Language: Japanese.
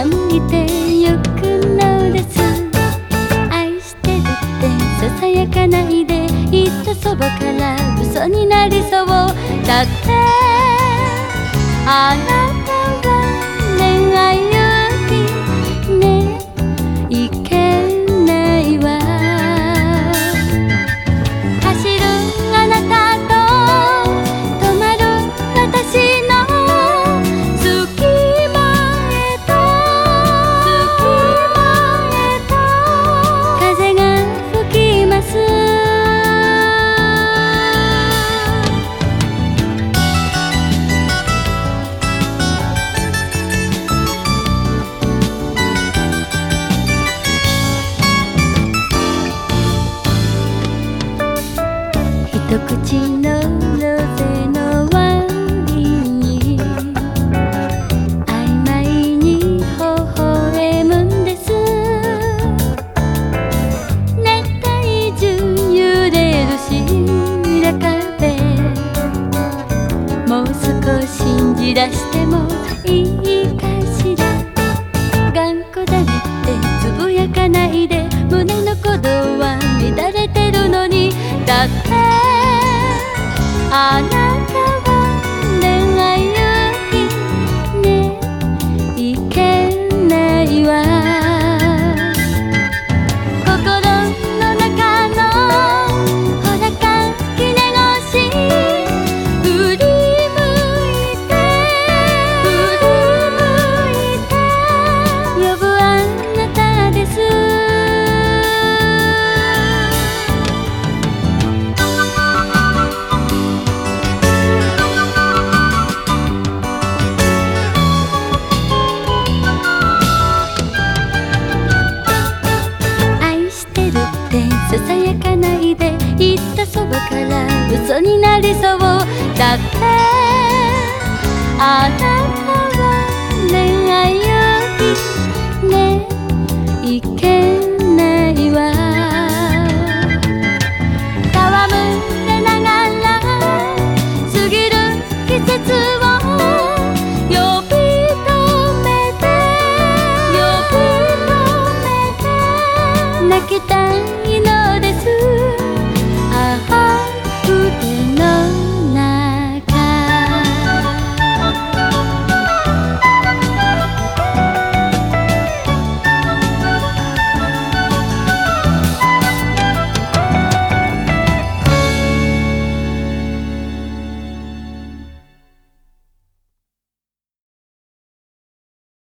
ら見てゆくのです。愛してるってささやかないで言ったそばから嘘になりそう。だってあなたあなささやかないで言ったそばから嘘になりそう。だってあなた